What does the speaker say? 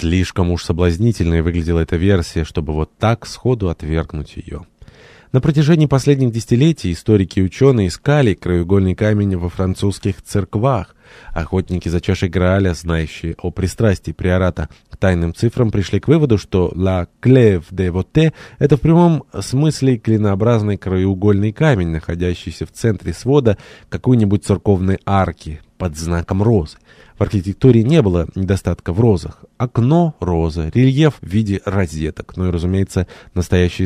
Слишком уж соблазнительной выглядела эта версия, чтобы вот так сходу отвергнуть ее. На протяжении последних десятилетий историки и ученые искали краеугольный камень во французских церквах. Охотники за чашей Грааля, знающие о пристрастии приората к тайным цифрам, пришли к выводу, что «la clef de vote» — это в прямом смысле клинообразный краеугольный камень, находящийся в центре свода какой-нибудь церковной арки под знаком розы. В архитектуре не было недостатка в розах. Окно — роза, рельеф в виде розеток, ну и, разумеется, настоящий